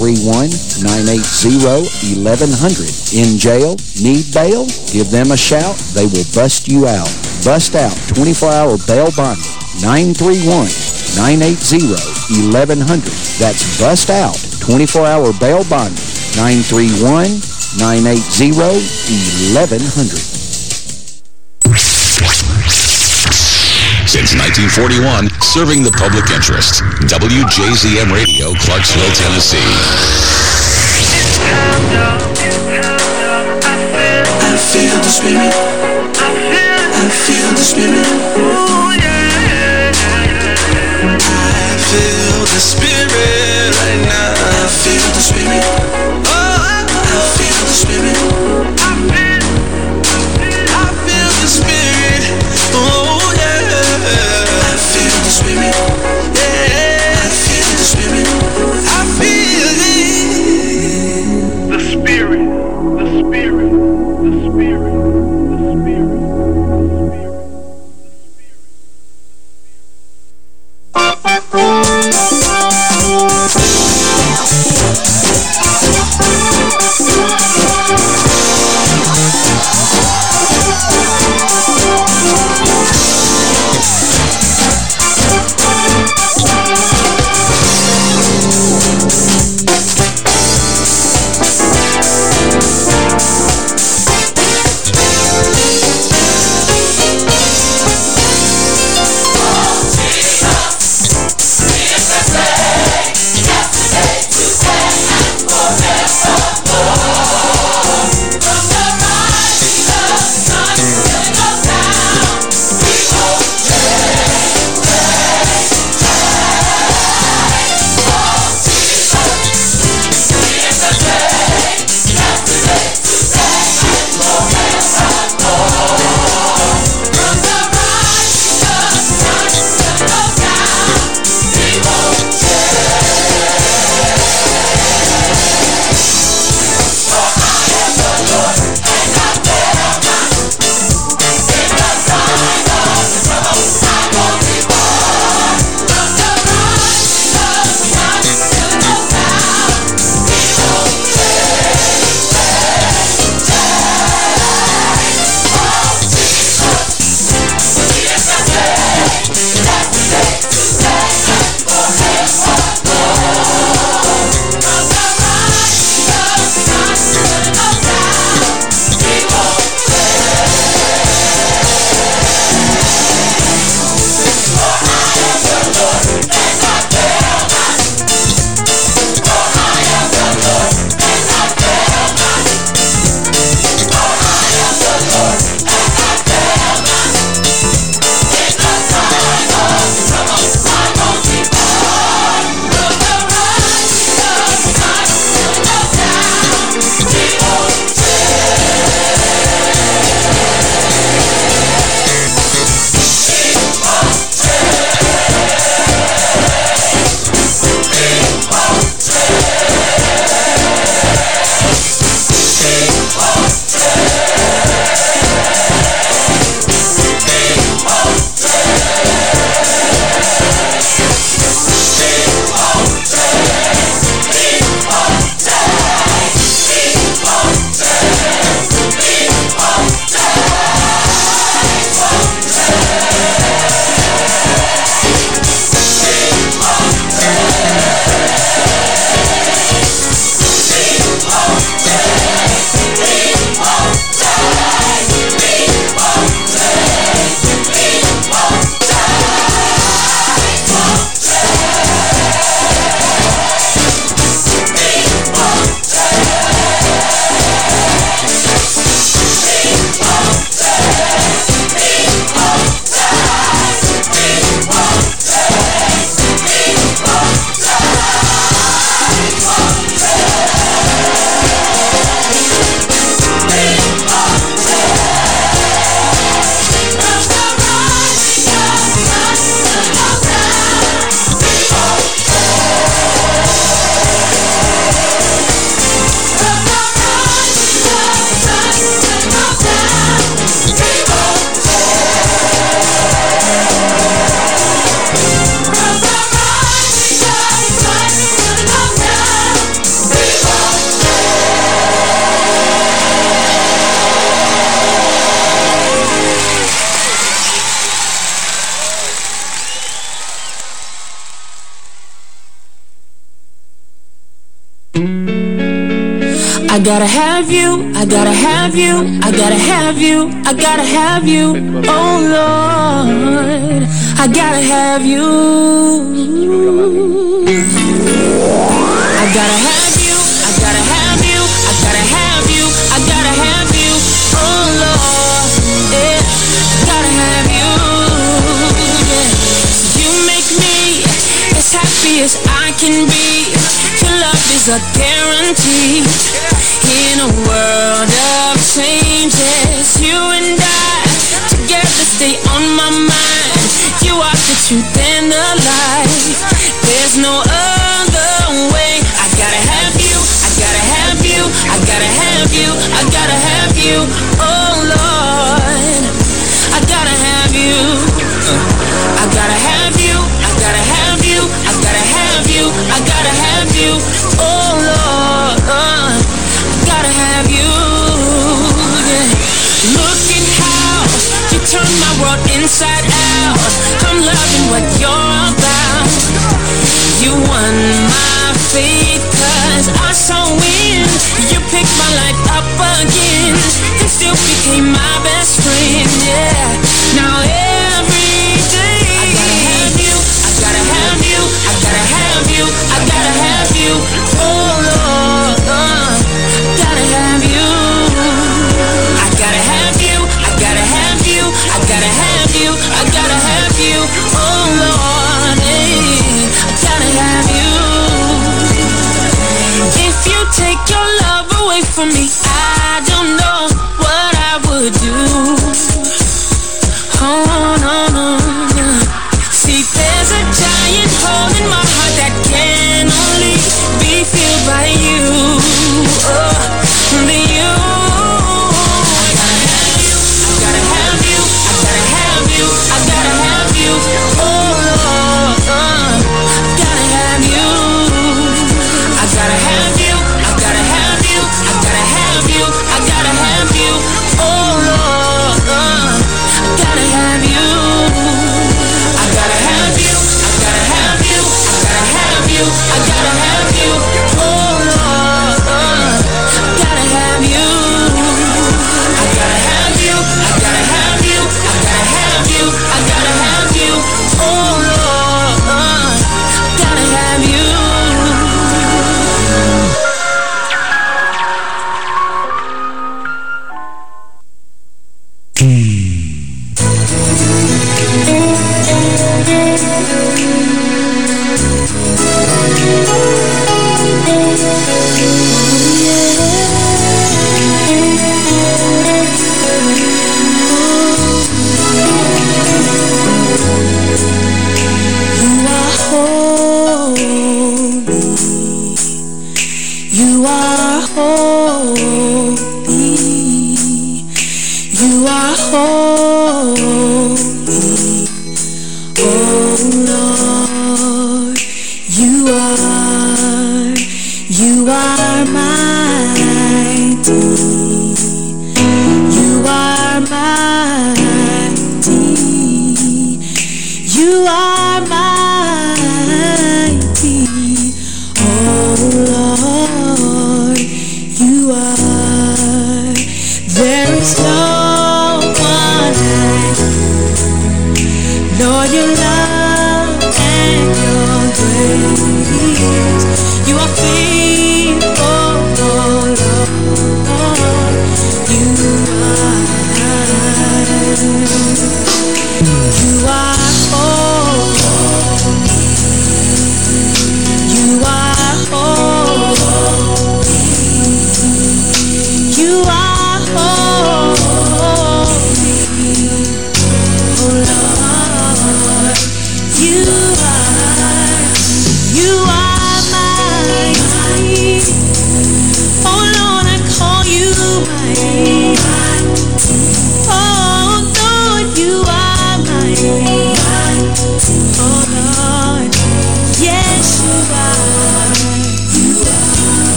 931-980-1100. In jail? Need bail? Give them a shout. They will bust you out. Bust out 24-hour bail bonding. 931-980-1100. That's bust out 24-hour bail bonding. 931-980-1100. Since 1941, serving the public interest. WJZM Radio, Clarksville, Tennessee. I feel the spirit. I feel the spirit. I feel the spirit have you, I gotta have you, I gotta have you, oh Lord, I gotta have you. I gotta have you, I gotta have you, I gotta have you, I gotta have you, oh Lord, yeah, gotta have you, yeah. You make me as happy as I can be, your love is a guarantee. In a world of changes, you and I together stay on my mind. You are the truth and the light. There's no other way. I gotta have you. I gotta have you. I gotta have you. I gotta have you. Oh Lord, I gotta have you. I gotta have you. I gotta have you. I gotta have you. I gotta have you. again. for me, I don't know what I would do.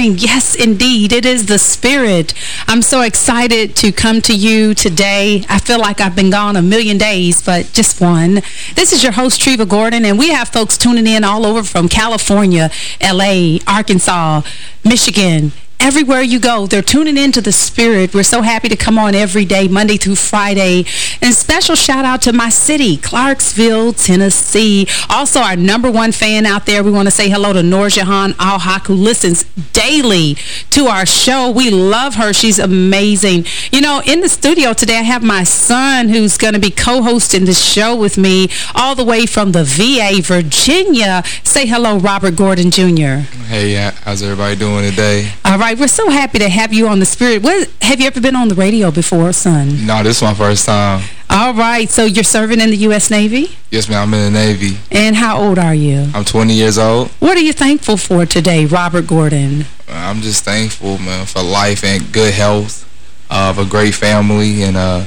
Morning. Yes, indeed. It is the Spirit. I'm so excited to come to you today. I feel like I've been gone a million days, but just one. This is your host, Treva Gordon, and we have folks tuning in all over from California, L.A., Arkansas, Michigan, everywhere you go, they're tuning into the Spirit. We're so happy to come on every day, Monday through Friday. And special shout out to my city, Clarksville, Tennessee. Also, our number one fan out there, we want to say hello to Noorjahan Al-Haq, who listens daily to our show. We love her. She's amazing. You know, in the studio today, I have my son who's going to be co-hosting the show with me all the way from the VA, Virginia. Say hello, Robert Gordon Jr. Hey, how's everybody doing today? All right, we're so happy to have you on the Spirit. What, have you ever been on the radio before, son? No, this is my first time. All right, so you're serving in the U.S. Navy? Yes, ma'am, I'm in the Navy. And how old are you? I'm 20 years old. What are you thankful for today, Robert Gordon? I'm just thankful, man, for life and good health, uh, of a great family, and uh,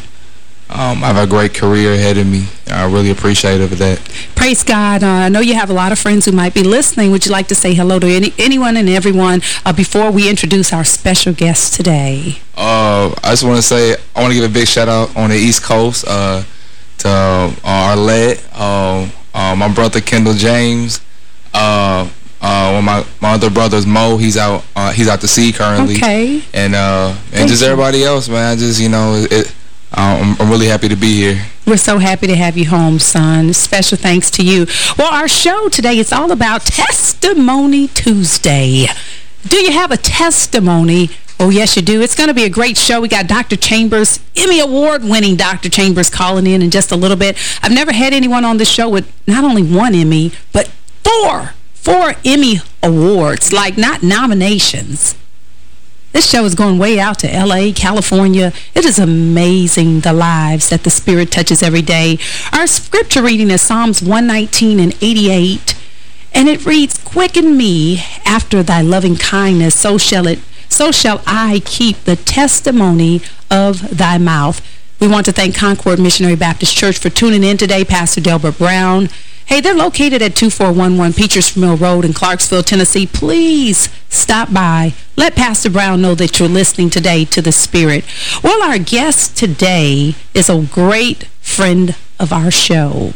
um, I have a great career ahead of me. I really appreciate it for that. Praise God. Uh, I know you have a lot of friends who might be listening. Would you like to say hello to any, anyone and everyone uh, before we introduce our special guest today? Uh, I just want to say, I want to give a big shout out on the East Coast uh, to uh, Arlette, uh, uh, my brother Kendall James, uh, uh, my my other brother's Mo, he's out uh, he's out to sea currently. Okay. And uh, and just everybody else, man. I just you know it, I'm, I'm really happy to be here. We're so happy to have you home, son. Special thanks to you. Well, our show today is all about Testimony Tuesday. Do you have a testimony? Oh, yes, you do. It's going to be a great show. We got Dr. Chambers, Emmy Award-winning Dr. Chambers calling in in just a little bit. I've never had anyone on the show with not only one Emmy, but four, four Emmy Awards, like not nominations. This show is going way out to L.A., California. It is amazing the lives that the Spirit touches every day. Our scripture reading is Psalms 119 and 88. And it reads, Quicken me after thy loving kindness, so shall it so shall I keep the testimony of thy mouth. We want to thank Concord Missionary Baptist Church for tuning in today. Pastor Delbert Brown, Hey, they're located at 2411 Peters Mill Road in Clarksville, Tennessee. Please stop by. Let Pastor Brown know that you're listening today to the Spirit. Well, our guest today is a great friend of our show.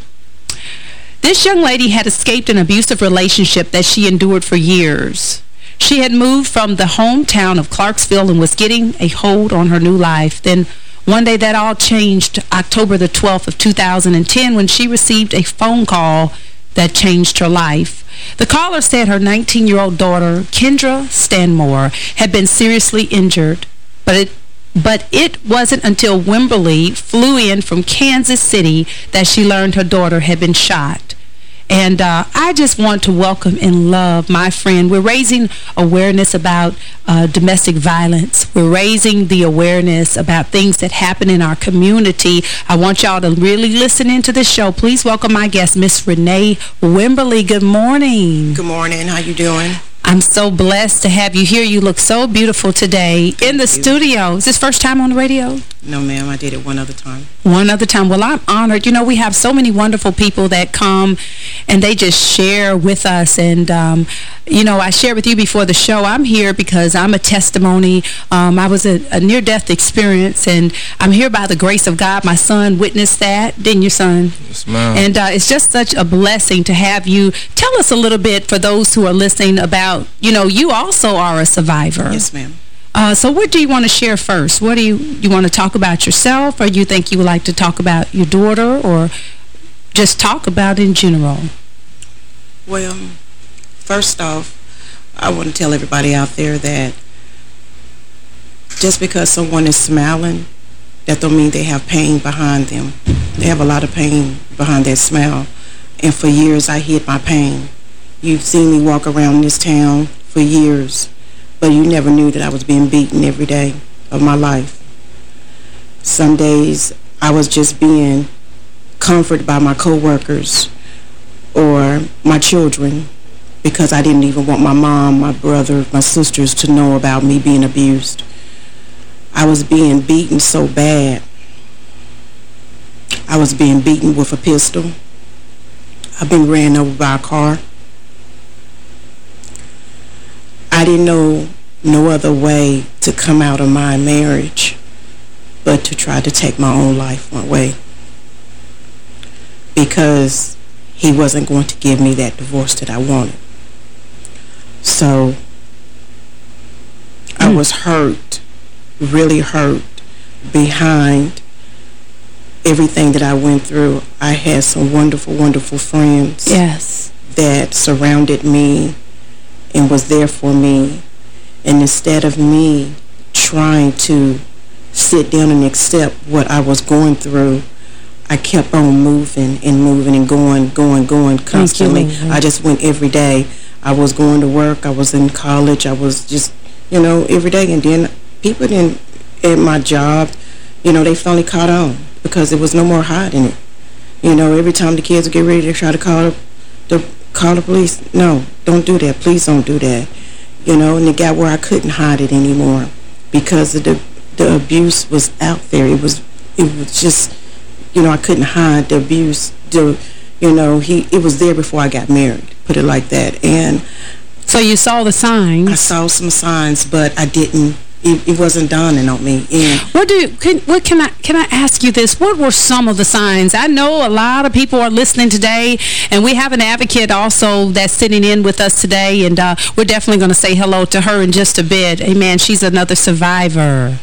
This young lady had escaped an abusive relationship that she endured for years. She had moved from the hometown of Clarksville and was getting a hold on her new life. Then one day that all changed October the 12th of 2010 when she received a phone call that changed her life. The caller said her 19-year-old daughter, Kendra Stanmore, had been seriously injured, but it but it wasn't until Wimberly flew in from Kansas City that she learned her daughter had been shot. And uh, I just want to welcome and love my friend. We're raising awareness about uh, domestic violence. We're raising the awareness about things that happen in our community. I want y'all to really listen into the show. Please welcome my guest, Miss Renee Wimberly. Good morning. Good morning. How you doing? I'm so blessed to have you here. You look so beautiful today in the you. studio. Is this first time on the radio? No, ma'am. I did it one other time. One other time. Well, I'm honored. You know, we have so many wonderful people that come and they just share with us. And, um, you know, I shared with you before the show, I'm here because I'm a testimony. Um, I was a, a near-death experience, and I'm here by the grace of God. My son witnessed that, didn't you, son? Yes, ma'am. And uh, it's just such a blessing to have you. Tell us a little bit, for those who are listening, about about, you know, you also are a survivor. Yes, ma'am. Uh, so what do you want to share first? What do you, you want to talk about yourself or you think you would like to talk about your daughter or just talk about in general? Well, first off, I want to tell everybody out there that just because someone is smiling, that don't mean they have pain behind them. They have a lot of pain behind that smile. And for years, I hid my pain. You've seen me walk around this town for years, but you never knew that I was being beaten every day of my life. Some days I was just being comforted by my coworkers or my children because I didn't even want my mom, my brother, my sisters to know about me being abused. I was being beaten so bad. I was being beaten with a pistol. I've been ran over by a car. I didn't know no other way to come out of my marriage but to try to take my own life one way because he wasn't going to give me that divorce that I wanted. So I hmm. was hurt, really hurt behind everything that I went through. I had some wonderful, wonderful friends Yes. that surrounded me and was there for me. And instead of me trying to sit down and accept what I was going through, I kept on moving and moving and going, going, going constantly. Lord. I just went every day. I was going to work. I was in college. I was just, you know, every day. And then people didn't, at my job, you know, they finally caught on because there was no more hiding it. You know, every time the kids would get ready to try to call the call the police, no, don't do that. Please don't do that. You know, and it got where I couldn't hide it anymore because of the the abuse was out there. It was it was just, you know, I couldn't hide the abuse. The, you know, he it was there before I got married. Put it like that. And So you saw the signs. I saw some signs, but I didn't. It, it wasn't dawning on me. And What do can, what can I can I ask you this? What were some of the signs? I know a lot of people are listening today, and we have an advocate also that's sitting in with us today, and uh, we're definitely going to say hello to her in just a bit. Amen. She's another survivor.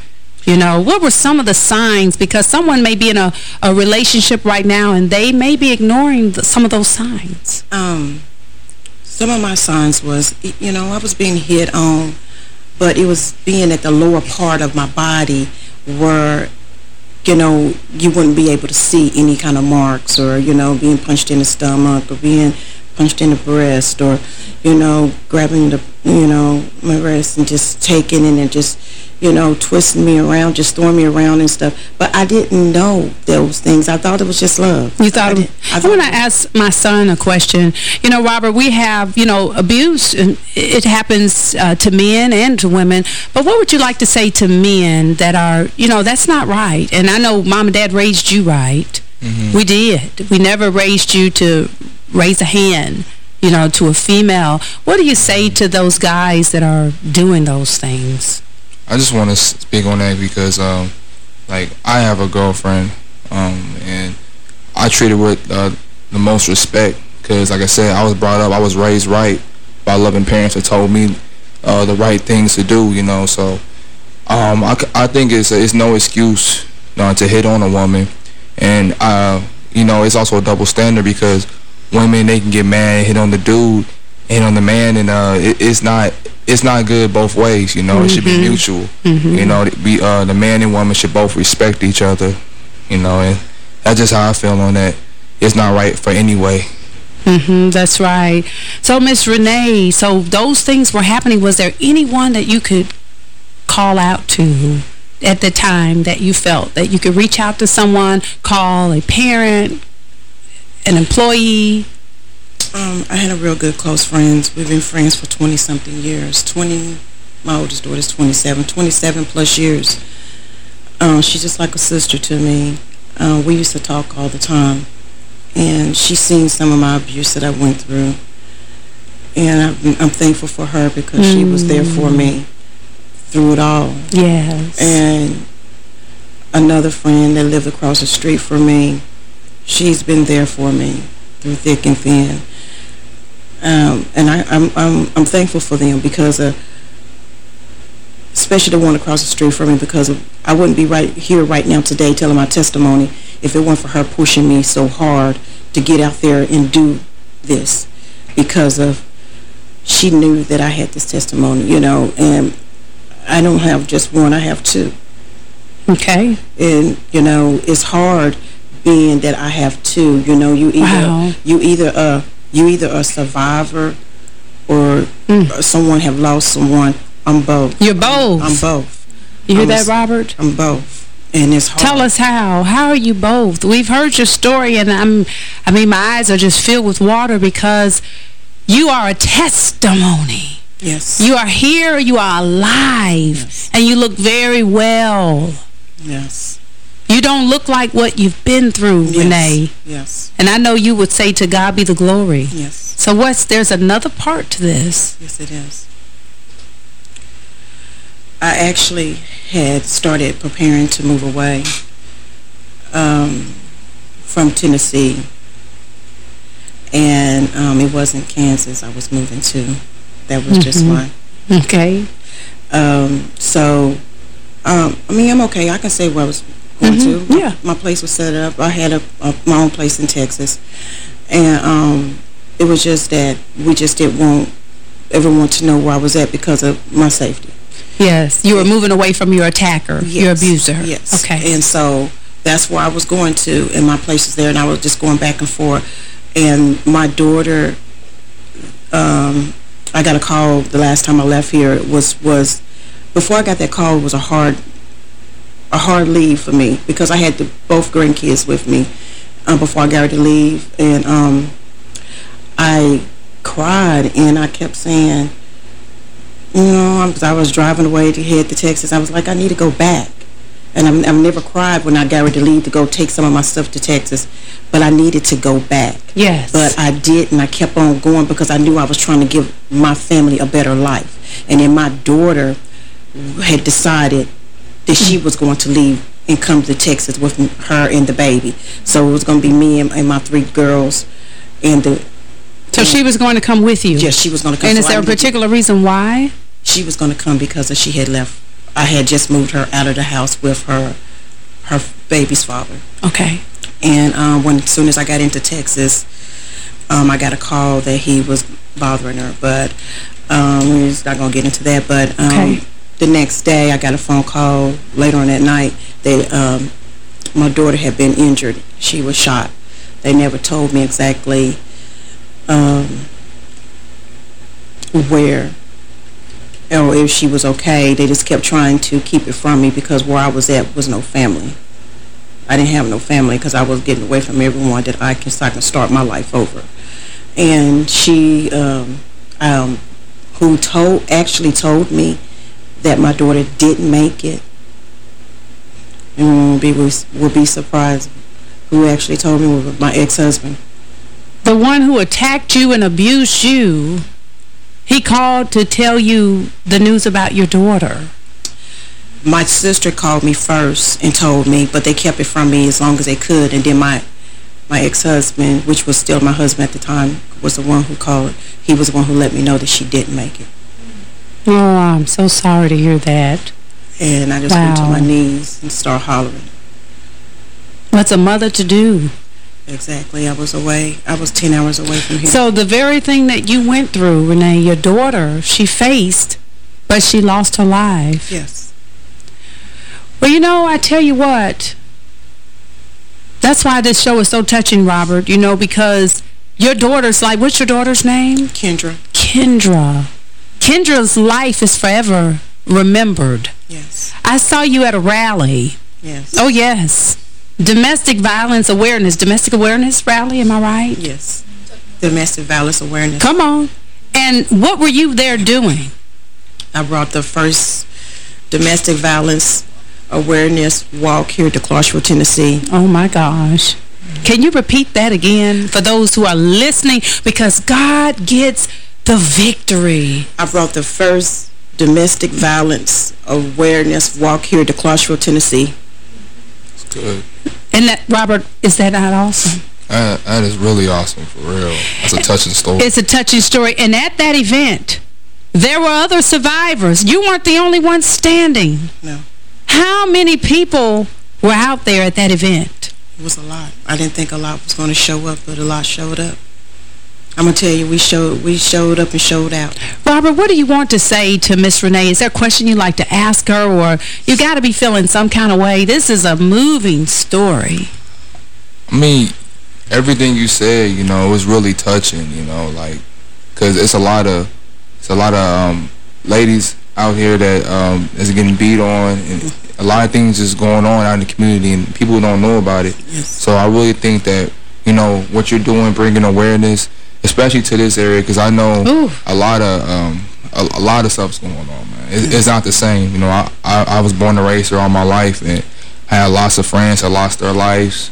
You know, what were some of the signs? Because someone may be in a, a relationship right now, and they may be ignoring the, some of those signs. um, some of my signs was, you know, I was being hit on, but it was being at the lower part of my body where, you know, you wouldn't be able to see any kind of marks or, you know, being punched in the stomach or being punched in the breast or, you know, grabbing the, you know, my breast and just taking it and just, you know, twisting me around, just throwing me around and stuff. But I didn't know those things. I thought it was just love. You thought, I, I, did- I am thought going to ask my son a question. You know, Robert, we have, you know, abuse. It happens uh, to men and to women. But what would you like to say to men that are, you know, that's not right? And I know mom and dad raised you right. We did. We never raised you to raise a hand, you know, to a female. What do you say to those guys that are doing those things? I just want to speak on that because, um, like, I have a girlfriend, um, and I treat her with uh, the most respect because, like I said, I was brought up, I was raised right by loving parents that told me uh, the right things to do, you know, so um, I, I think it's, it's no excuse uh, to hit on a woman, and, uh, you know, it's also a double standard because women, they can get mad hit on the dude, hit on the man, and uh, it, it's not it's not good both ways, you know. It should be mutual. You know, be, uh, the man and woman should both respect each other, you know, and that's just how I feel on that. It's not right for any way. Mm-hmm, that's right. So, Miss Renee, so those things were happening. Was there anyone that you could call out to at the time that you felt that you could reach out to someone, call a parent, an employee? Um, I had a real good close friends. We've been friends for 20-something years. 20, my oldest daughter's 27, 27 plus years. Um, she's just like a sister to me. Uh, we used to talk all the time. And she's seen some of my abuse that I went through. And I'm, I'm thankful for her because she was there for me through it all. Yes. And another friend that lived across the street from me, she's been there for me through thick and thin. Um, and I, I'm, I'm, I'm thankful for them because of, especially the one across the street from me because of, I wouldn't be right here right now today telling my testimony if it weren't for her pushing me so hard to get out there and do this because of she knew that I had this testimony, you know, and I don't have just one, I have two. okay. And, you know, it's hard being that I have two, you know, you either Wow. you either uh you either a survivor or Mm. someone have lost someone. I'm both. You're both. I'm both. You hear I'm that, s- Robert? I'm both. And it's hard. Tell us how. How are you both? We've heard your story, and I'm, I mean, my eyes are just filled with water because you are a testimony. Yes. You are here, you are alive, Yes. and you look very well. yes. You don't look like what you've been through, Yes. Renee. Yes. And I know you would say to God be the glory. Yes. So what's, there's another part to this. Yes, it is. I actually had started preparing to move away um, from Tennessee. And um, it wasn't Kansas I was moving to. That was just Mhm. one. Okay. Um, so, um, I mean, I'm okay. I can say where I was going Mhm, to. yeah. My place was set up. I had a, a my own place in Texas. And um, it was just that we just didn't want everyone to know where I was at because of my safety. Yes. You were moving away from your attacker, your abuser. Yes. Okay. And so that's where I was going to, and my place was there, and I was just going back and forth. And my daughter, um, I got a call the last time I left here. was was before I got that call it was a hard a hard leave for me because I had the, both grandkids with me uh, before I got ready to leave, and um, I cried and I kept saying, you know, I was driving away to head to Texas. I was like, I need to go back. And I'm, I've never cried when I got ready to leave to go take some of my stuff to Texas. But I needed to go back. Yes. But I did, and I kept on going because I knew I was trying to give my family a better life. And then my daughter had decided that she was going to leave and come to Texas with her and the baby. So it was going to be me and, and my three girls and the... So she was going to come with you? Yes, she was going to come. And So is there a particular reason why? she was going to come because she had left. I had just moved her out of the house with her her baby's father. Okay. And um, when as soon as I got into Texas, um, I got a call that he was bothering her. But um, we're not going to get into that. But um, Okay. The next day, I got a phone call later on that night that um, my daughter had been injured. She was shot. They never told me exactly um, where or if she was okay. They just kept trying to keep it from me because where I was at was no family. I didn't have no family because I was getting away from everyone that I can, so I can start my life over. And she, um, um, who told, actually told me that my daughter didn't make it, and we will be, will be surprised, who actually told me was my ex-husband. The one who attacked you and abused you, he called to tell you the news about your daughter. my sister called me first and told me, but they kept it from me as long as they could. And then my my ex-husband, which was still my husband at the time, was the one who called. He was the one who let me know that she didn't make it. Oh, I'm so sorry to hear that. And I just went to my knees and started hollering. What's a mother to do? Exactly. I was away. I was 10 hours away from here. So the very thing that you went through, Renee, your daughter, she faced, but she lost her life. yes. Well, you know, I tell you what, that's why this show is so touching, Robert, you know, because your daughter's like, what's your daughter's name? Kendra. Kendra. Kendra's life is forever remembered. Yes. I saw you at a rally. Yes. Oh, yes. Domestic violence awareness, domestic awareness rally, am I right? Yes. Domestic violence awareness. Come on. And what were you there doing? I brought the first domestic violence awareness walk here to Clarksville, Tennessee. Oh, my gosh. Can you repeat that again for those who are listening? Because God gets the victory. I brought the first domestic violence awareness walk here to Clarksville, Tennessee. It's good. And that, Robert, is that not awesome? That, that is really awesome, for real. That's a touching story. It's a touching story. And at that event, there were other survivors. You weren't the only one standing. No, How many people were out there at that event? it was a lot. I didn't think a lot was going to show up, but a lot showed up. I'm gonna tell you, we showed we showed up and showed out. Robert, what do you want to say to Miss Renee? Is there a question you'd like to ask her, or you got to be feeling some kind of way? This is a moving story. I mean, everything you said, you know, it was really touching, you know, like, because it's a lot of, it's a lot of um, ladies out here that um, is getting beat on, and a lot of things is going on out in the community, and people don't know about it. Yes. So I really think that, you know, what you're doing, bringing awareness, especially to this area, because I know Ooh. a lot of, um, a, a lot of stuff's going on, man. It, it's not the same. You know, I, I, I was born a racer all my life, and I had lots of friends that lost their lives.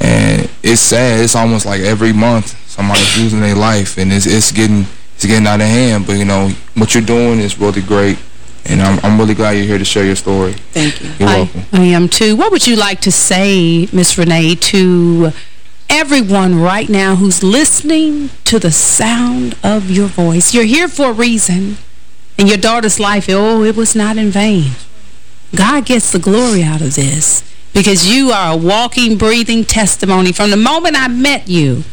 And it's sad. It's almost like every month somebody's losing their life, and it's it's getting it's getting out of hand. But you know what you're doing is really great, And I'm, I'm really glad you're here to share your story. Thank you. You're I, welcome. I am too. What would you like to say, Miss Renee, to everyone right now who's listening to the sound of your voice? You're here for a reason. And your daughter's life, oh, it was not in vain. God gets the glory out of this because you are a walking, breathing testimony. From the moment I met you,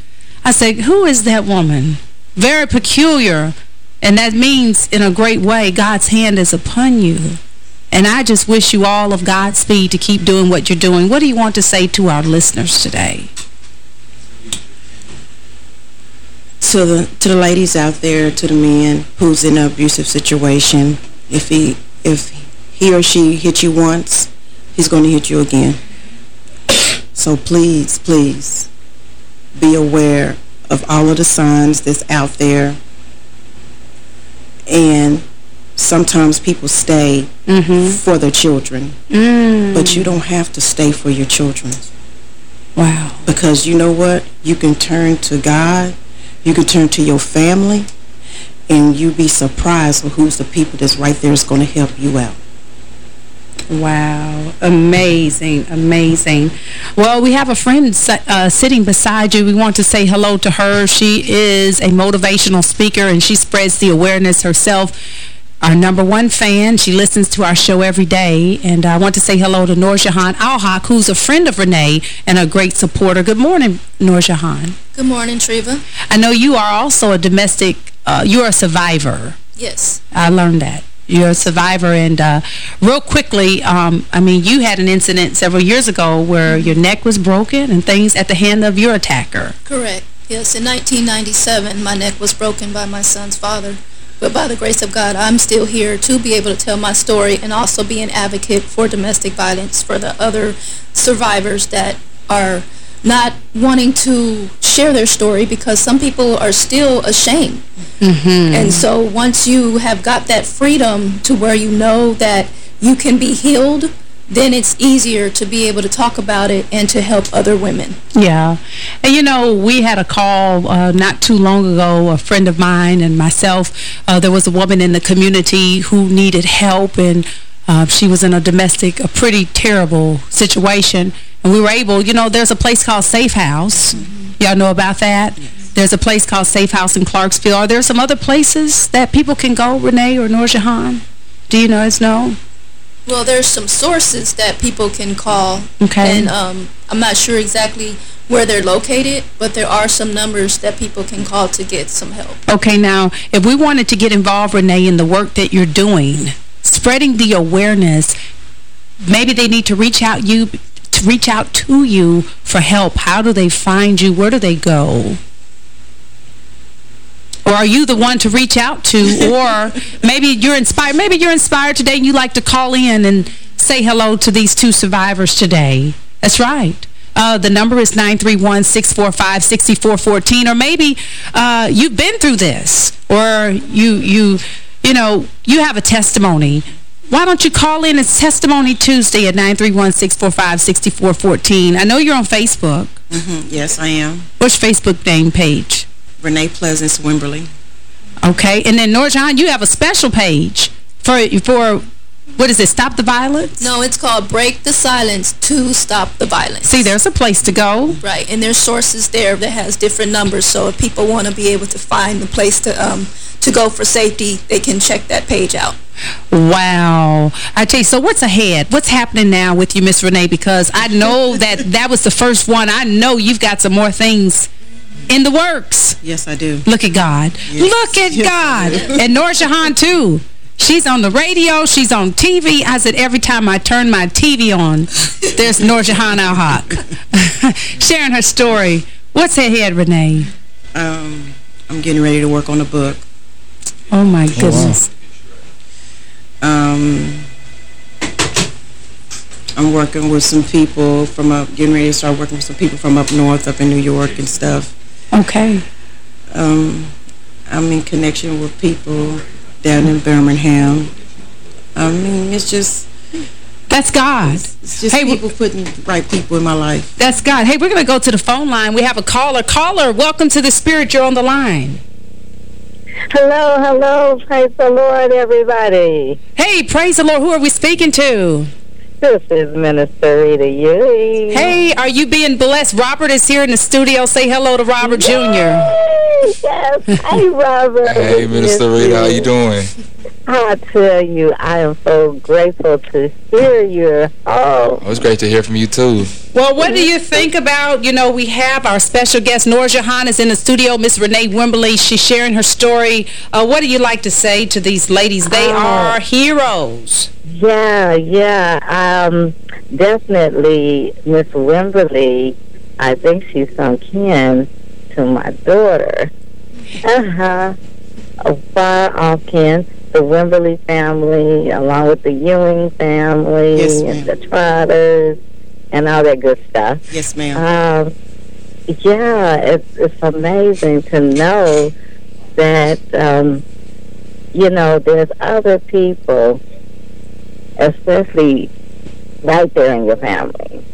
I said, who is that woman? Very peculiar. And that means, in a great way, God's hand is upon you. And I just wish you all of Godspeed to keep doing what you're doing. What do you want to say to our listeners today? To the to the ladies out there, to the men who's in an abusive situation, if he if he or she hit you once, he's going to hit you again. So please, please be aware of all of the signs that's out there. And sometimes people stay mm-hmm. for their children, mm. but you don't have to stay for your children. Wow. Because you know what? You can turn to God, you can turn to your family, and you be surprised with who's the people that's right there is going to help you out. Wow. Amazing. Amazing. Well, we have a friend uh, sitting beside you. We want to say hello to her. She is a motivational speaker, and she spreads the awareness herself. Our number one fan. She listens to our show every day. And I want to say hello to Nourjahan Alhaq, who's a friend of Renee and a great supporter. Good morning, Noor Nourjahan. Good morning, Treva. I know you are also a domestic, uh, you're a survivor. Yes. I learned that. You're a survivor. And uh, real quickly, um, I mean, you had an incident several years ago where your neck was broken and things at the hand of your attacker. Correct. Yes, in 1997, my neck was broken by my son's father. But by the grace of God, I'm still here to be able to tell my story and also be an advocate for domestic violence for the other survivors that are not wanting to share their story because some people are still ashamed. And so once you have got that freedom to where you know that you can be healed, then it's easier to be able to talk about it and to help other women. Yeah. And, you know, we had a call uh, not too long ago, a friend of mine and myself, uh, there was a woman in the community who needed help, and uh, she was in a domestic, a pretty terrible situation. And we were able, you know, there's a place called Safe House. Y'all know about that? There's a place called Safe House in Clarksville. Are there some other places that people can go, Renee or Nourjahan? Do you know? guys know? Well, there's some sources that people can call. Okay. And um, I'm not sure exactly where they're located, but there are some numbers that people can call to get some help. Okay, now, if we wanted to get involved, Renee, in the work that you're doing, spreading the awareness, maybe they need to reach out you reach out to you for help. How do they find you? Where do they go? Or are you the one to reach out to? or maybe you're inspired. Maybe you're inspired today and you like to call in and say hello to these two survivors today. That's right. Uh, the number is 931-645-6414. Or maybe uh, you've been through this. Or you, you, you know, you have a testimony. Why don't you call in? It's Testimony Tuesday at 931-645-6414. I know you're on Facebook. Mm-hmm. Yes, I am. What's your Facebook name page? Renee Pleasance Wimberly. Okay. And then, Norjan, you have a special page for, for what is it, Stop the Violence? No, it's called Break the Silence to Stop the Violence. See, there's a place to go. Right, and there's sources there that has different numbers, so if people want to be able to find the place to um to go for safety, they can check that page out. Wow. I tell you, so what's ahead? What's happening now with you, Miss Renee? Because I know that that was the first one. I know you've got some more things in the works. Yes, I do. Look at God. Yes. Look at Yes, God. And Nor Shahan, too. She's on the radio. She's on TV. I said every time I turn my TV on, there's Nor Jahan Al-Haq sharing her story. What's ahead, Renee? Um, I'm getting ready to work on a book. Oh, my goodness. Um, I'm working with some people from up, getting ready to start working with some people from up north, up in New York and stuff. Okay. Um, I'm in connection with people down in Birmingham. I mean, it's just, That's God. it's just Hey, people putting right people in my life. That's God. Hey, we're going to go to the phone line. We have a caller. Caller, welcome to the Spirit. You're on the line. Hello, hello. Praise the Lord, everybody. Hey, praise the Lord. Who are we speaking to? This is Minister Rita Yui. Hey, are you being blessed? Robert is here in the studio. Say hello to Robert Jr. Yes. Hey, Robert. Hey, Minister Rita, how you doing? I tell you, I am so grateful to hear you. Oh, It was great to hear from you, too. Well, what do you think about, you know, we have our special guest, Nora Jahan is in the studio, Miss Renee Wimberly. She's sharing her story. Uh, what do you like to say to these ladies? They Oh. are heroes. yeah, yeah. Um, definitely, Miss Wimberly, I think she's some kin to my daughter. Uh-huh. A far off kin. The Wimberly family, along with the Ewing family, Yes, and the Trotters, and all that good stuff. Yes, ma'am. Um, yeah, it's it's amazing to know that um, you know there's other people, especially right there in your family,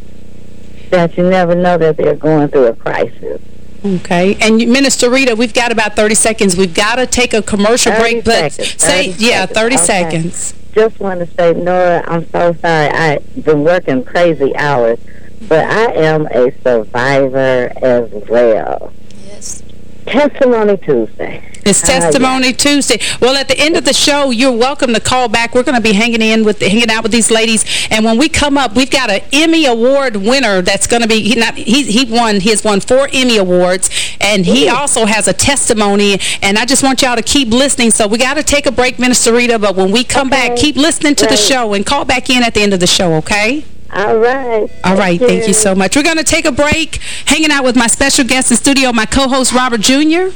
that you never know that they're going through a crisis. Okay. And Minister Rita, we've got about 30 seconds. We've got to take a commercial 30 break. But seconds, say, 30 yeah, 30 okay. seconds. Just want to say, Nora, I'm so sorry. I've been working crazy hours, but I am a survivor as well. Yes. Testimony Tuesday. It's Ah, yeah. Testimony Tuesday. Well, at the end of the show, you're welcome to call back. We're going to be hanging in with hanging out with these ladies, and when we come up, we've got an Emmy Award winner that's going to be he not he he won he has won four Emmy Awards, and he also has a testimony. And I just want y'all to keep listening. So we got to take a break, Minister Rita, but when we come back, keep listening to the show and call back in at the end of the show. Okay. All right. All right, thank you so much. We're going to take a break, hanging out with my special guest in studio, my co-host Robert Jr.,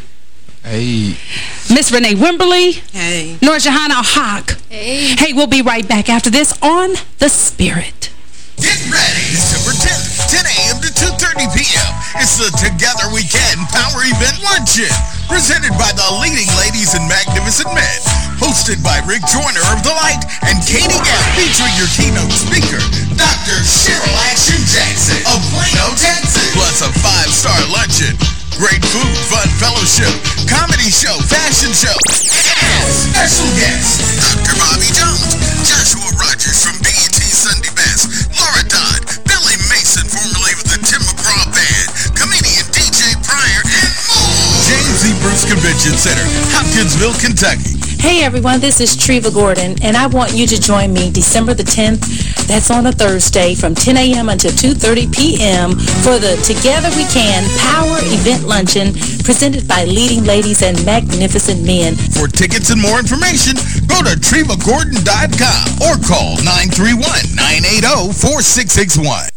Hey. Miss Renee Wimberly, Hey. Nora Johanna Hawk. Hey. Hey, we'll be right back after this on The Spirit. Get ready, December 10th, It's the Together We Can Power Event Luncheon, presented by the leading ladies and magnificent men. Hosted by Rick Joyner of The Light and Katie Gap, featuring your keynote speaker, Dr. Cheryl Action Jackson of Plano, Texas. Plus a five-star luncheon. Great food, fun fellowship, comedy show, fashion show, and special guests, Dr. Bobby Jones, Joshua Rogers from James E. Bruce Convention Center, Hopkinsville, Kentucky. Hey everyone, this is Treva Gordon, and I want you to join me December the 10th. That's on a Thursday from 10 a.m. until 2.30 p.m. for the Together We Can Power Event Luncheon presented by leading ladies and magnificent men. For tickets and more information, go to TrevaGordon.com or call 931-980-4661.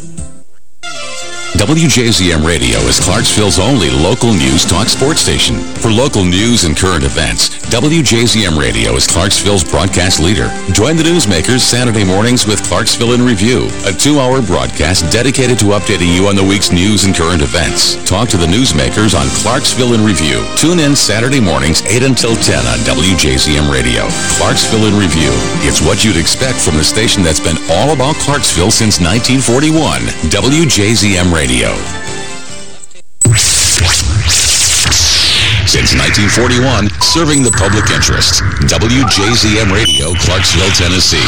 WJZM Radio is Clarksville's only local news talk sports station. For local news and current events, WJZM Radio is Clarksville's broadcast leader. Join the newsmakers Saturday mornings with Clarksville in Review, a two-hour broadcast dedicated to updating you on the week's news and current events. Talk to the newsmakers on Clarksville in Review. Tune in Saturday mornings 8 until 10 on WJZM Radio. Clarksville in Review. It's what you'd expect from the station that's been all about Clarksville since 1941. WJZM Radio. Since 1941, serving the public interest. WJZM Radio, Clarksville, Tennessee.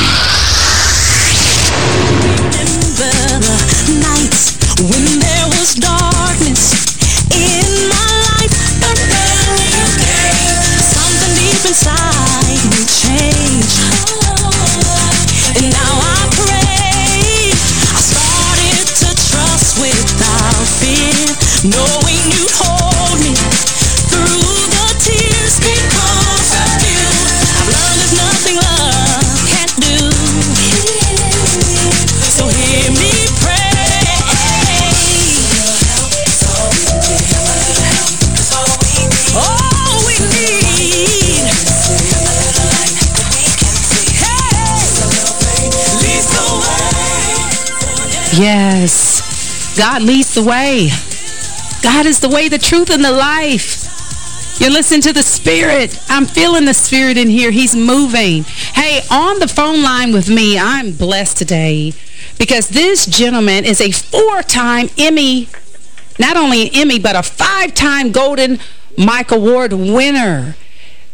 When there was darkness in my life. Something deep inside me changed, and now I pray. I started to trust without fear, knowing Yes. God leads the way. God is the way, the truth, and the life. You're listening to the Spirit. I'm feeling the Spirit in here. He's moving. Hey, on the phone line with me, I'm blessed today because this gentleman is a four-time Emmy, not only an Emmy, but a five-time Golden Mike Award winner.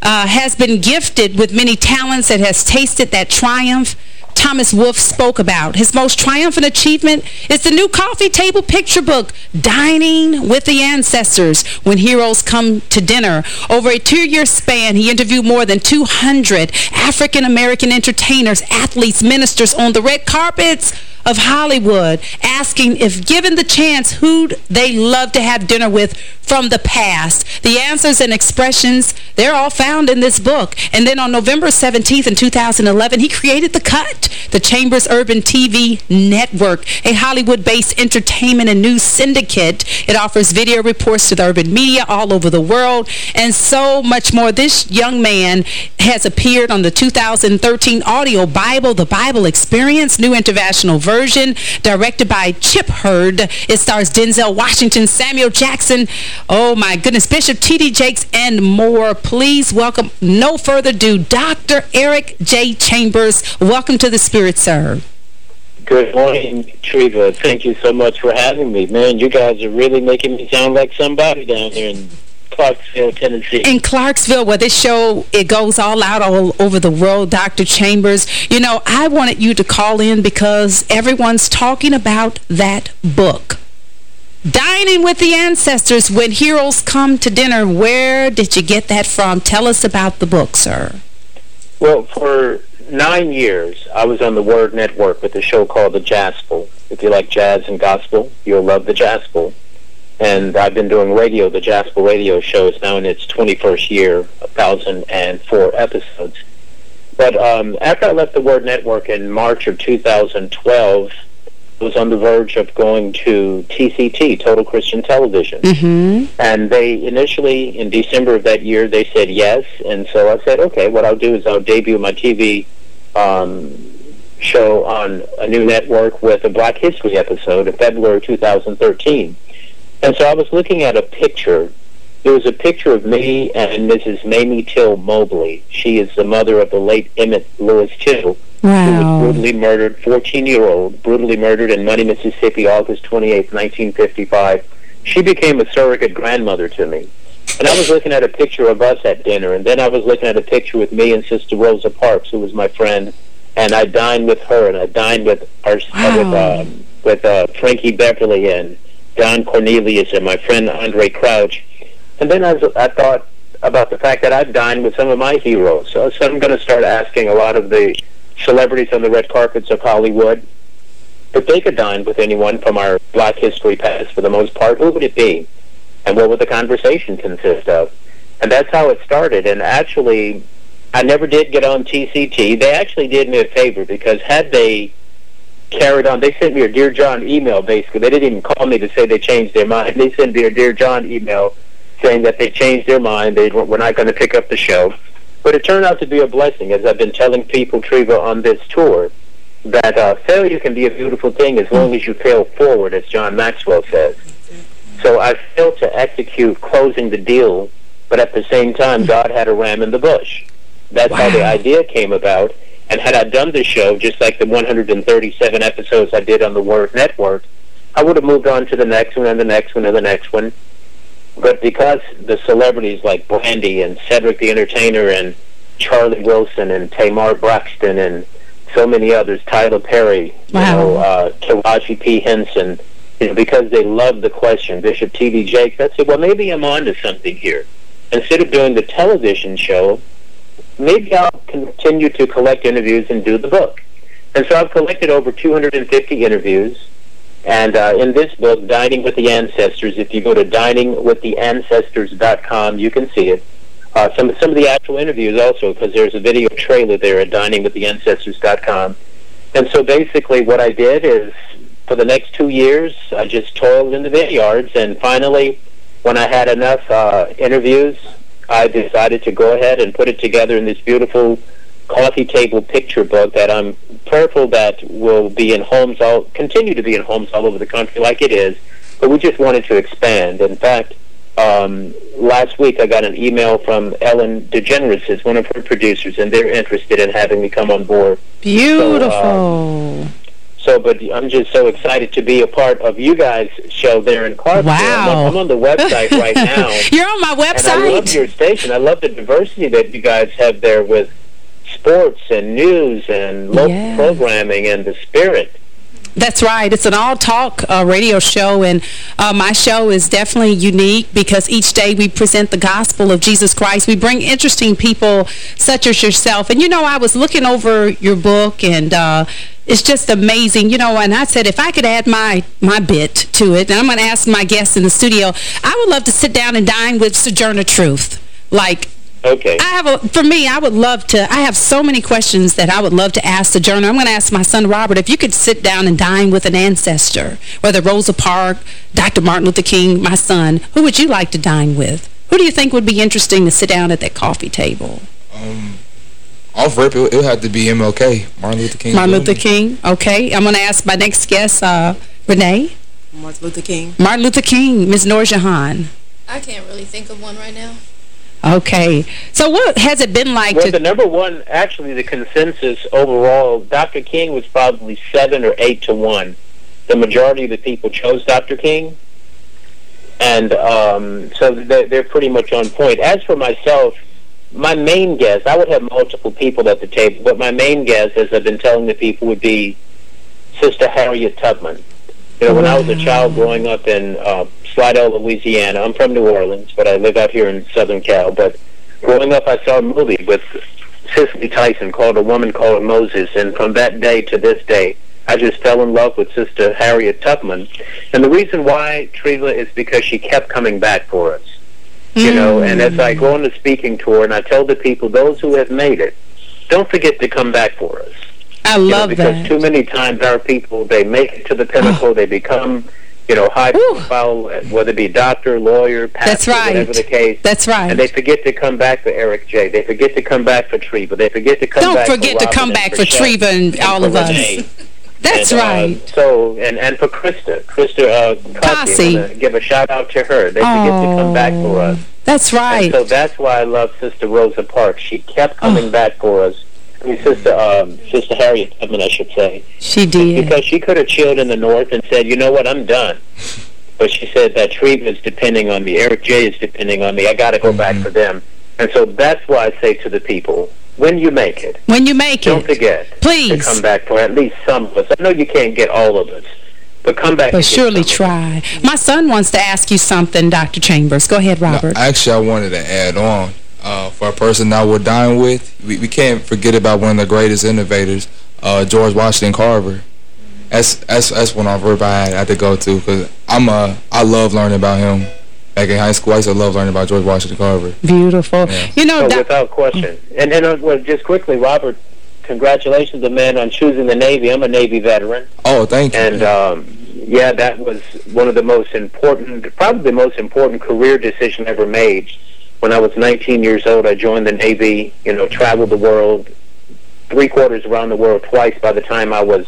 Uh, has been gifted with many talents that has tasted that triumph Thomas Wolfe spoke about. His most triumphant achievement is the new coffee table picture book, Dining with the Ancestors, When Heroes Come to Dinner. Over a two-year span, he interviewed more than 200 African-American entertainers, athletes, ministers on the red carpets of Hollywood, asking if given the chance who'd they love to have dinner with from the past. The answers and expressions, they're all found in this book. And then on November 17th in 2011, he created The Cut, the Chambers Urban TV Network, a Hollywood-based entertainment and news syndicate. It offers video reports to the urban media all over the world and so much more. This young man has appeared on the 2013 audio Bible, The Bible Experience, New International Version, directed by Chip Hurd. It stars Denzel Washington, Samuel Jackson, oh my goodness, Bishop T.D. Jakes, and more. Please welcome, no further ado, Dr. Eric J. Chambers. Welcome to the Spirit, sir. Good morning, Treva. Thank you so much for having me. Man, you guys are really making me sound like somebody down there in Clarksville, Tennessee. In Clarksville, where this show, it goes all out all over the world, Dr. Chambers. You know, I wanted you to call in because everyone's talking about that book. Dining with the Ancestors, When Heroes Come to Dinner. Where did you get that from? Tell us about the book, sir. Well, for nine years, I was on the Word Network with a show called The Jazzful. If you like jazz and gospel, you'll love The Jazzful. And I've been doing radio. The Jasper radio show is now in its 21st year, 1,004 episodes. But um, after I left the Word Network in March of 2012, I was on the verge of going to TCT, Total Christian Television. Mm-hmm. And they initially, in December of that year, they said yes. And so I said, okay, what I'll do is I'll debut my TV um, show on a new network with a Black History episode in February 2013. And so I was looking at a picture. There was a picture of me and Mrs. Mamie Till Mobley. She is the mother of the late Emmett Louis Till, who was brutally murdered, 14-year-old, brutally murdered in Money, Mississippi, August 28, 1955. She became a surrogate grandmother to me. And I was looking at a picture of us at dinner, and then I was looking at a picture with me and Sister Rosa Parks, who was my friend, and I dined with her, and I dined with our uh, with um, with uh, Frankie Beverly and Don Cornelius and my friend Andre Crouch. And then I, was, I thought about the fact that I've dined with some of my heroes. So, so I'm going to start asking a lot of the celebrities on the red carpets of Hollywood if they could dine with anyone from our black history past for the most part, who would it be? And what would the conversation consist of? And that's how it started. And actually, I never did get on TCT. They actually did me a favor because had they carried on, they sent me a Dear John email, basically. They didn't even call me to say they changed their mind. They sent me a Dear John email saying that they changed their mind. They were not going to pick up the show. But it turned out to be a blessing, as I've been telling people, Treva, on this tour, that uh, failure can be a beautiful thing as long as you fail forward, as John Maxwell says. So I failed to execute closing the deal, but at the same time, God had a ram in the bush. That's how the idea came about. And had I done the show, just like the 137 episodes I did on the Word Network, I would have moved on to the next one and the next one and the next one. But because the celebrities like Brandy and Cedric the Entertainer and Charlie Wilson and Tamar Braxton and so many others, Tyler Perry, you know, uh, Taraji P. Henson, you know, because they love the question, Bishop T.D. Jakes, I said, well, maybe I'm onto something here. Instead of doing the television show, maybe I'll continue to collect interviews and do the book. And so I've collected over 250 interviews. And uh, in this book, Dining with the Ancestors, if you go to diningwiththeancestors.com, you can see it. Uh, some, some of the actual interviews also, because there's a video trailer there at diningwiththeancestors.com. And so basically what I did is, for the next two years, I just toiled in the vineyards. And finally, when I had enough uh, interviews, I decided to go ahead and put it together in this beautiful coffee table picture book that I'm prayerful that will be in homes all continue to be in homes all over the country like it is, but we just wanted to expand. In fact, um, last week I got an email from Ellen DeGeneres, is one of her producers, and they're interested in having me come on board. Beautiful. So, um, so, but I'm just so excited to be a part of you guys' show there in Clarksville. I'm, on, I'm on the website right now. You're on my website. And I love your station. I love the diversity that you guys have there with sports and news and local Yeah. programming and the spirit. That's right. It's an all-talk uh, radio show, and uh, my show is definitely unique because each day we present the gospel of Jesus Christ. We bring interesting people such as yourself. And, you know, I was looking over your book, and uh, it's just amazing. You know, and I said if I could add my, my bit to it, and I'm going to ask my guests in the studio, I would love to sit down and dine with Sojourner Truth. Like, Okay. I have a, for me, I would love to, I have so many questions that I would love to ask the journal. I'm going to ask my son Robert, if you could sit down and dine with an ancestor, whether Rosa Parks, Dr. Martin Luther King, my son, who would you like to dine with? Who do you think would be interesting to sit down at that coffee table? Um, off rip, it, it would have to be MLK, Martin Luther King. Martin Luther King, okay. I'm going to ask my next guest, uh, Renee. Martin Luther King. Martin Luther King, Ms. Noor Jahan. I can't really think of one right now. Okay. So what has it been like Well, to... the number one, actually, the consensus overall, Dr. King was probably seven or eight to one. The majority of the people chose Dr. King, and um, so they're, they're pretty much on point. As for myself, my main guess, I would have multiple people at the table, but my main guess, as I've been telling the people, would be Sister Harriet Tubman. You know, when I was a child growing up in uh, Slidell, Louisiana, I'm from New Orleans, but I live out here in Southern Cal. But growing up, I saw a movie with Cicely Tyson called A Woman Called Moses, and from that day to this day, I just fell in love with Sister Harriet Tubman. And the reason why, Treva, is because she kept coming back for us. You mm. know, and as I go on the speaking tour, and I tell the people, those who have made it, don't forget to come back for us. I You know, because that. too many times our people, they make it to the pinnacle, oh. they become, you know, high profile, whether it be doctor, lawyer, pastor, That's right. whatever the case. That's right. And they forget to come back for Eric J. They forget to come back for Treva. They forget to come Don't back forget for to Robin come and back for Shep Treva and all for of us. That's And, uh, right. so, and, and for Krista, Krista uh, Cossie, Cossie. I wanna give a shout out to her. They forget to come back for us. That's right. And so that's why I love Sister Rosa Parks. She kept coming Oh. back for us. I mean, Sister, um, Sister Harriet I mean, I should say. She did. Because she could have chilled in the north and said, you know what, I'm done. But she said that treatment's depending on me. Eric J is depending on me. I got to go back for them. And so that's why I say to the people, when you make it, When you make it don't forget Please. to come back for at least some of us. I know you can't get all of us, but come back. but surely some of us. try. My son wants to ask you something, Dr. Chambers. Go ahead, Robert. Actually, I wanted to add on. Uh, for a person that we're dine with, we, we can't forget about one of the greatest innovators, uh, George Washington Carver. That's that's that's one off rip I had, I had to go to because I'm a I love learning about him. Back in high school, I used to love learning about George Washington Carver. Beautiful. You know, Oh, Doc- without question. And, and uh, well, just quickly, Robert, congratulations, the man, on choosing the Navy. I'm a Navy veteran. Oh, thank you. And, um, yeah, that was one of the most important, probably the most important career decision ever made. When I was 19 years old, I joined the Navy, you know, traveled the world, three quarters around the world twice by the time I was,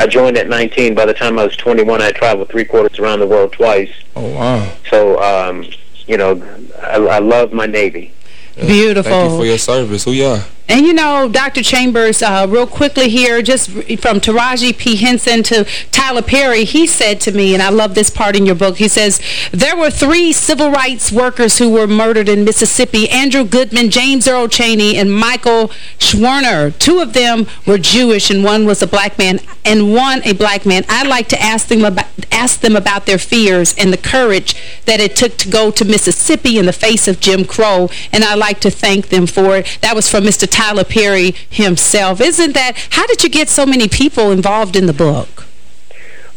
I joined at 19. By the time I was 21, I traveled three quarters around the world twice. Oh, wow. So, um, you know, I, I love my Navy. Beautiful. Thank you for your service. Who y'all? And you know, Dr. Chambers, uh, real quickly here, just from Taraji P. Henson to Tyler Perry, he said to me, and I love this part in your book, he says, there were three civil rights workers who were murdered in Mississippi, Andrew Goodman, James Earl Chaney, and Michael Schwerner. Two of them were Jewish, and one was a black man, and one a black man. I'd like to ask them about, ask them about their fears and the courage that it took to go to Mississippi in the face of Jim Crow, and I'd like to thank them for it. That was from Mr. Perry himself. Isn't that, how did you get so many people involved in the book?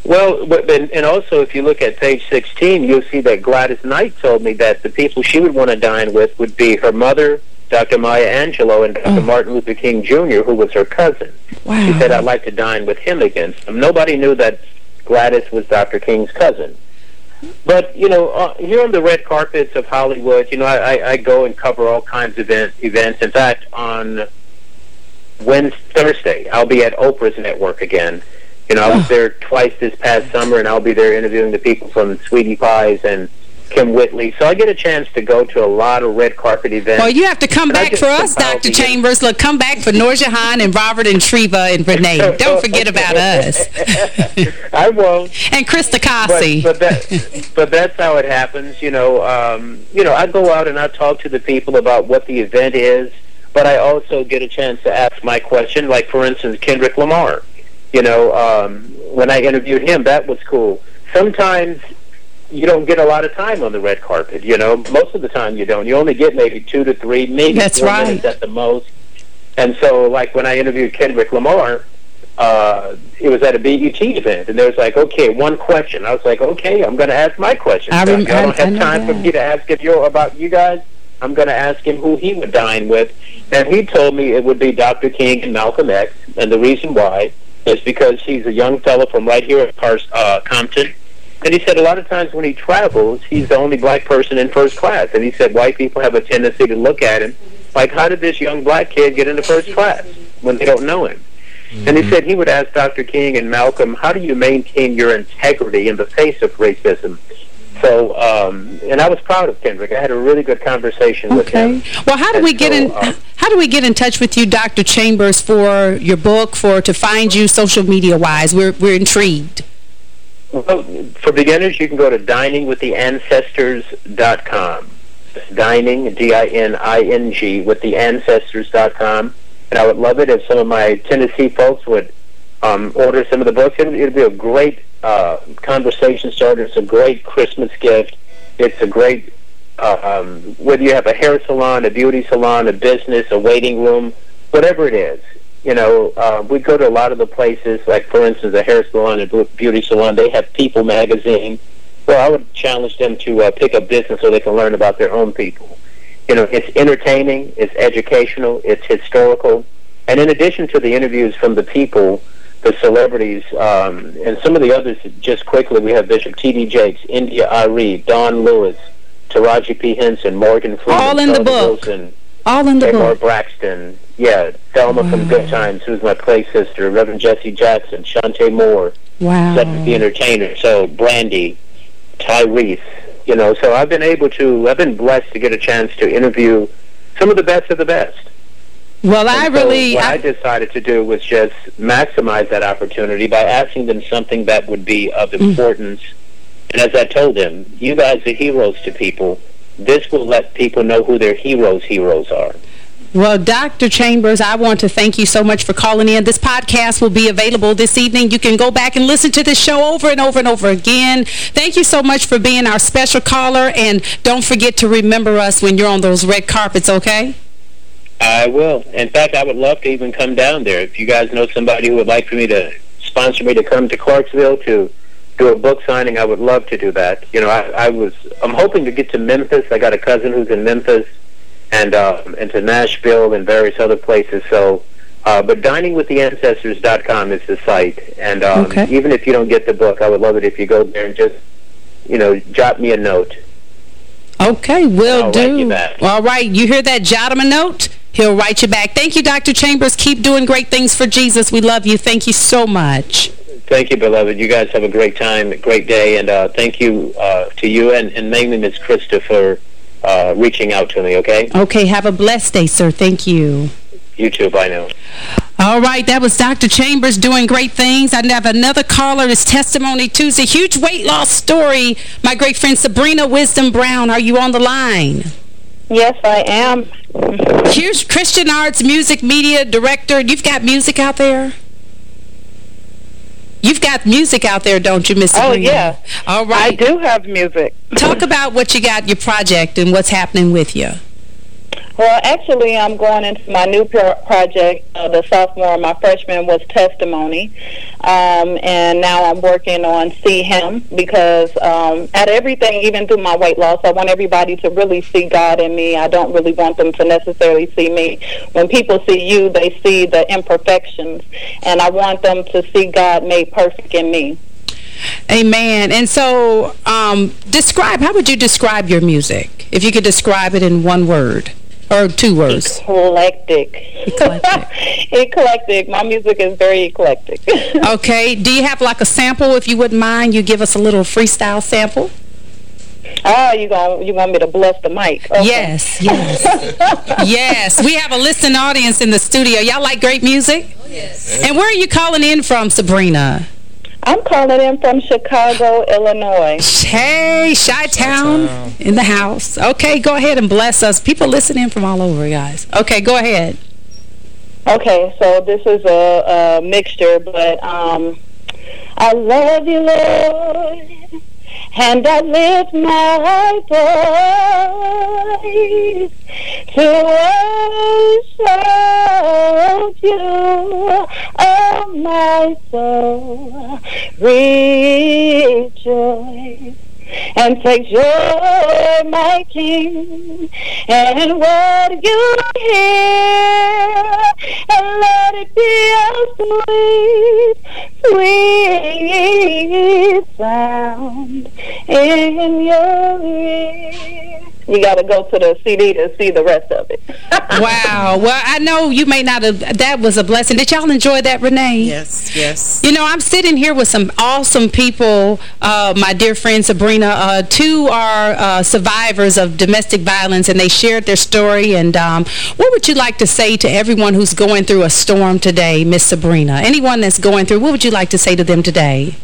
Well, and, also if you look at page 16, you'll see that Gladys Knight told me that the people she would want to dine with would be her mother, Dr. Maya Angelou, and Dr. Oh. Martin Luther King Jr., who was her cousin. Wow. She said, I'd like to dine with him again. Nobody knew that Gladys was Dr. King's cousin. But, you know, uh, here on the red carpets of Hollywood, you know, I, I, I go and cover all kinds of event, events. In fact, on Wednesday, Thursday, I'll be at Oprah's network again. You know, I was there twice this past summer, and I'll be there interviewing the people from Sweetie Pies and Kym Whitley. So I get a chance to go to a lot of red carpet events. Well, you have to come And back for us, Dr. Chambers. Look, come back for Norja Hahn and Robert and Treva and Renee. Don't forget about us. I won't. And Krista Kasi. But, but, that, but that's how it happens. You know, um, you know, I go out and I talk to the people about what the event is, but I also get a chance to ask my question. Like, for instance, Kendrick Lamar. You know, um, when I interviewed him, that was cool. Sometimes you don't get a lot of time on the red carpet. You know, most of the time you don't. You only get maybe two to three, maybe That's four right. minutes at the most. And so, like when I interviewed Kendrick Lamar, uh, it was at a BET event, and there was like, okay, one question. I was like, okay, I'm going to ask my question. I rem- don't I- I have know time for that. me to ask if you're about you guys. I'm going to ask him who he would dine with, and he told me it would be Dr. King and Malcolm X, and the reason why is because he's a young fellow from right here at Pars- uh, Compton, and he said a lot of times when he travels, he's the only black person in first class, and he said white people have a tendency to look at him like, how did this young black kid get into first class when they don't know him? And he said he would ask Dr. King and Malcolm, how do you maintain your integrity in the face of racism? So, um, and I was proud of Kendrick. I had a really good conversation with him. Okay. Well, how do And we get so, in? uh, How do we get in touch with you, Dr. Chambers, for your book, for to find you social media wise? We're we're intrigued. Well, for beginners, you can go to diningwiththeancestors.com. Dining, D-I-N-I-N-G, with the ancestors.com. And I would love it if some of my Tennessee folks would um, order some of the books. It'd, it'd be a great uh, conversation starter. It's a great Christmas gift. It's a great, uh, um, whether you have a hair salon, a beauty salon, a business, a waiting room, whatever it is. You know, uh, we go to a lot of the places, like, for instance, a hair salon, a beauty salon. They have People magazine. Well, I would challenge them to uh, pick up business so they can learn about their own people. You know, it's entertaining, it's educational, it's historical. And in addition to the interviews from the people, the celebrities, um, and some of the others, just quickly, we have Bishop T.D. Jakes, India.Arie, Don Lewis, Taraji P. Henson, Morgan Freeman, All in the book. Wilson, All in the Tamar book. Braxton, yeah, Thelma from Good Times, who's my play sister, Reverend Jesse Jackson, Chanté Moore, Wow. Cedric the Entertainer, so Brandy, Tyrese, you know, so I've been able to, I've been blessed to get a chance to interview some of the best of the best. Well, I so really, what I, I, decided to do was just maximize that opportunity by asking them something that would be of Mm. importance. And as I told them, you guys are heroes to people. This will let people know who their heroes' heroes are. well, Dr. Chambers, I want to thank you so much for calling in. This podcast will be available this evening. You can go back and listen to this show over and over and over again. Thank you so much for being our special caller, and don't forget to remember us when you're on those red carpets, okay? I will. In fact, I would love to even come down there. If you guys know somebody who would like for me to sponsor me to come to Clarksville to do a book signing, I would love to do that. You know, I, I was, I'm hoping to get to Memphis. I got a cousin who's in Memphis and, um, and to Nashville and various other places. So, uh, but diningwiththeancestors.com is the site. And um, Okay. even if you don't get the book, I would love it if you go there and just, you know, jot me a note. Okay, will I'll do. you back. All right, you hear that? Jot him a note. He'll write you back. Thank you, Dr. Chambers. Keep doing great things for Jesus. We love you. Thank you so much. Thank you, beloved. You guys have a great time, great day, and uh, thank you uh, to you and, and mainly Miss Krista for uh, reaching out to me, okay? Okay, have a blessed day, sir. Thank you. You too. Bye now. All right, that was Dr. Chambers doing great things. I have another caller. It's Testimony Tuesday. Huge weight loss story. My great friend Sabrina Wisdom Brown, are you on the line? Yes, I am. Here's Christian Arts Music Media Director. You've got music out there? You've got music out there, don't you, Miss Oh, Sabrina? yeah. All right. I do have music. Talk about what you got, your project, and what's happening with you. Well, actually, I'm going into my new pro- project. Uh, the sophomore, my freshman was testimony, um, and now I'm working on see him because um, at everything, even through my weight loss, I want everybody to really see God in me. I don't really want them to necessarily see me. When people see you, they see the imperfections, and I want them to see God made perfect in me. Amen. And so, um, describe, how would you describe your music? If you could describe it in one word. Or two words? Eclectic. Eclectic. eclectic. My music is very eclectic. okay. Do you have like a sample, if you wouldn't mind? You give us a little freestyle sample? Oh, you going you want me to bluff the mic? Okay. Yes, yes. yes. We have a listening audience in the studio. Y'all like great music? Oh, yes. And where are you calling in from, Sabrina? I'm calling in from Chicago, Illinois. Hey, Chi-Town in the house. Okay, go ahead and bless us. People listening from all over, guys. Okay, go ahead. Okay, so this is a, a mixture, but um, I love you, Lord and I lift my voice to worship you, oh my soul, rejoice and take joy, my King, and what you hear, and let it be a got to go to the CD to see the rest of it. wow. Well, I know you may not have, that was a blessing. Did y'all enjoy that, Renee? Yes, yes. You know, I'm sitting here with some awesome people, uh, my dear friend Sabrina. Uh, two are uh, survivors of domestic violence, and they shared their story. And um, what would you like to say to everyone who's going through a storm today, Miss Sabrina? Anyone that's going through, what would you like to say to them today?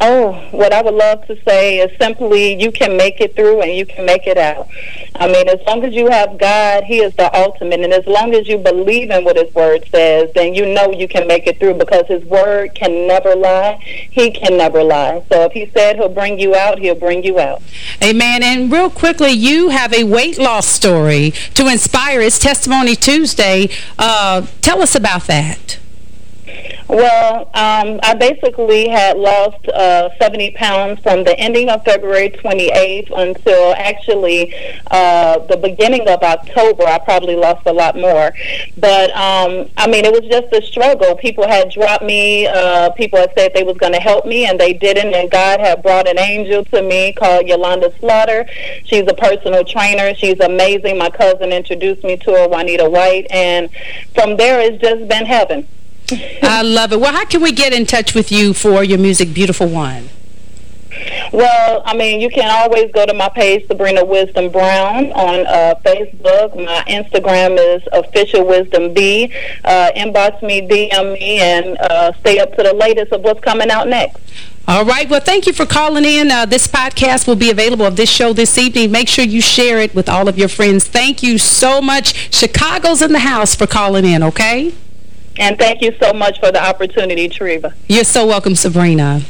Oh, what I would love to say is simply you can make it through and you can make it out. I mean, as long as you have God, He is the ultimate. And as long as you believe in what His Word says, then you know you can make it through because His Word can never lie. He can never lie. So if He said He'll bring you out, He'll bring you out. Amen. And real quickly, you have a weight loss story to inspire. It's Testimony Tuesday. Uh, tell us about that. Well, um, I basically had lost uh, 70 pounds from the ending of February 28th until actually uh, the beginning of October. I probably lost a lot more. But, um, I mean, it was just a struggle. People had dropped me. Uh, people had said they was going to help me, and they didn't. And God had brought an angel to me called Yolanda Slaughter. She's a personal trainer. She's amazing. My cousin introduced me to her, Juanita White. And from there, it's just been heaven. I love it. Well, how can we get in touch with you for your music, Beautiful One? Well, I mean, you can always go to my page, Sabrina Wisdom Brown, on uh, Facebook. My Instagram is Official Wisdom B. Uh, inbox me, DM me, and uh, stay up to the latest of what's coming out next. All right. Well, thank you for calling in. Uh, this podcast will be available of this show this evening. Make sure you share it with all of your friends. Thank you so much. Chicago's in the house for calling in, okay? And thank you so much for the opportunity, Treva. You're so welcome, Sabrina.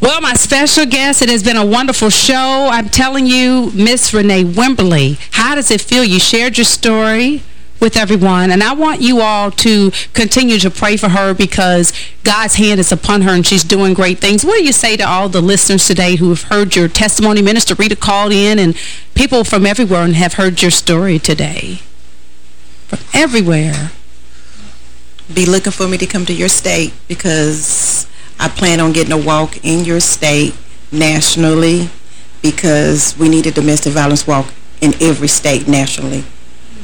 Well, my special guest, it has been a wonderful show. I'm telling you, Miss Renee Wimberly, how does it feel? You shared your story with everyone, and I want you all to continue to pray for her because God's hand is upon her and she's doing great things. What do you say to all the listeners today who have heard your testimony? Minister Rita called in, and people from everywhere and have heard your story today. From everywhere be looking for me to come to your state because I plan on getting a walk in your state nationally because we need a domestic violence walk in every state nationally.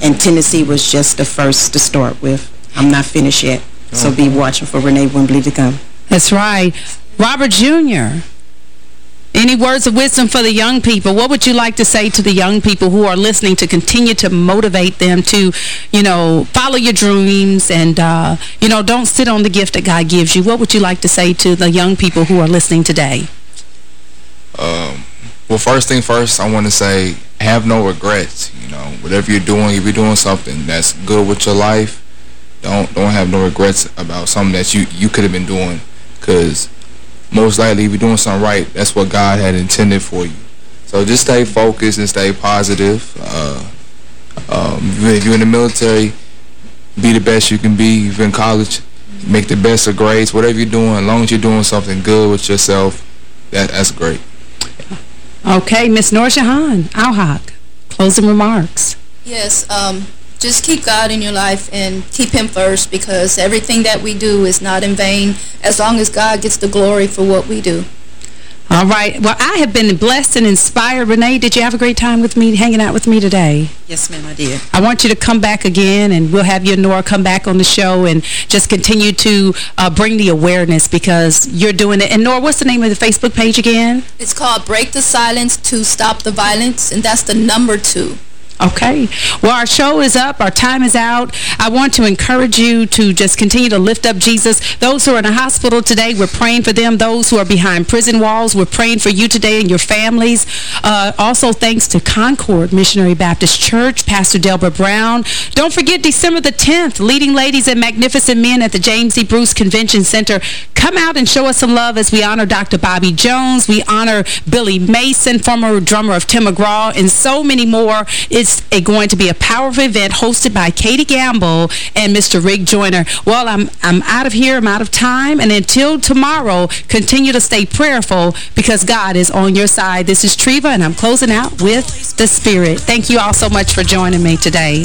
And Tennessee was just the first to start with. I'm not finished yet. So be watching for Renee Wimberly to come. That's right. Robert Jr., any words of wisdom for the young people? What would you like to say to the young people who are listening to continue to motivate them to, you know, follow your dreams and, uh, you know, don't sit on the gift that God gives you? What would you like to say to the young people who are listening today? Um, well, first thing first, I want to say have no regrets. You know, whatever you're doing, if you're doing something that's good with your life, don't don't have no regrets about something that you, you could have been doing because most likely if you're doing something right, that's what God had intended for you. So just stay focused and stay positive. Uh, um, if you're in the military, be the best you can be. If you're in college, make the best of grades. Whatever you're doing, as long as you're doing something good with yourself, that, that's great. Okay, Miss Norshahan, Alhaq, closing remarks. Yes, um, just keep God in your life and keep him first because everything that we do is not in vain as long as God gets the glory for what we do. All right. Well, I have been blessed and inspired. Renee, did you have a great time with me, hanging out with me today? Yes, ma'am, I did. I want you to come back again, and we'll have you and Nora come back on the show and just continue to uh, bring the awareness because you're doing it. And Nora, what's the name of the Facebook page again? It's called Break the Silence to Stop the Violence, and that's the number two. Okay. Well, our show is up. Our time is out. I want to encourage you to just continue to lift up Jesus. Those who are in a hospital today, we're praying for them. Those who are behind prison walls, we're praying for you today and your families. Uh, also, thanks to Concord Missionary Baptist Church, Pastor Delbert Brown. Don't forget December the 10th, Leading Ladies and Magnificent Men at the James E. Bruce Convention Center. Come out and show us some love as we honor Dr. Bobby Jones. We honor Billy Mason, former drummer of Tim McGraw, and so many more. It's a, going to be a powerful event hosted by Katie Gamble and Mr. Rick Joyner. Well, I'm, I'm out of here. I'm out of time. And until tomorrow, continue to stay prayerful because God is on your side. This is Treva, and I'm closing out with the Spirit. Thank you all so much for joining me today.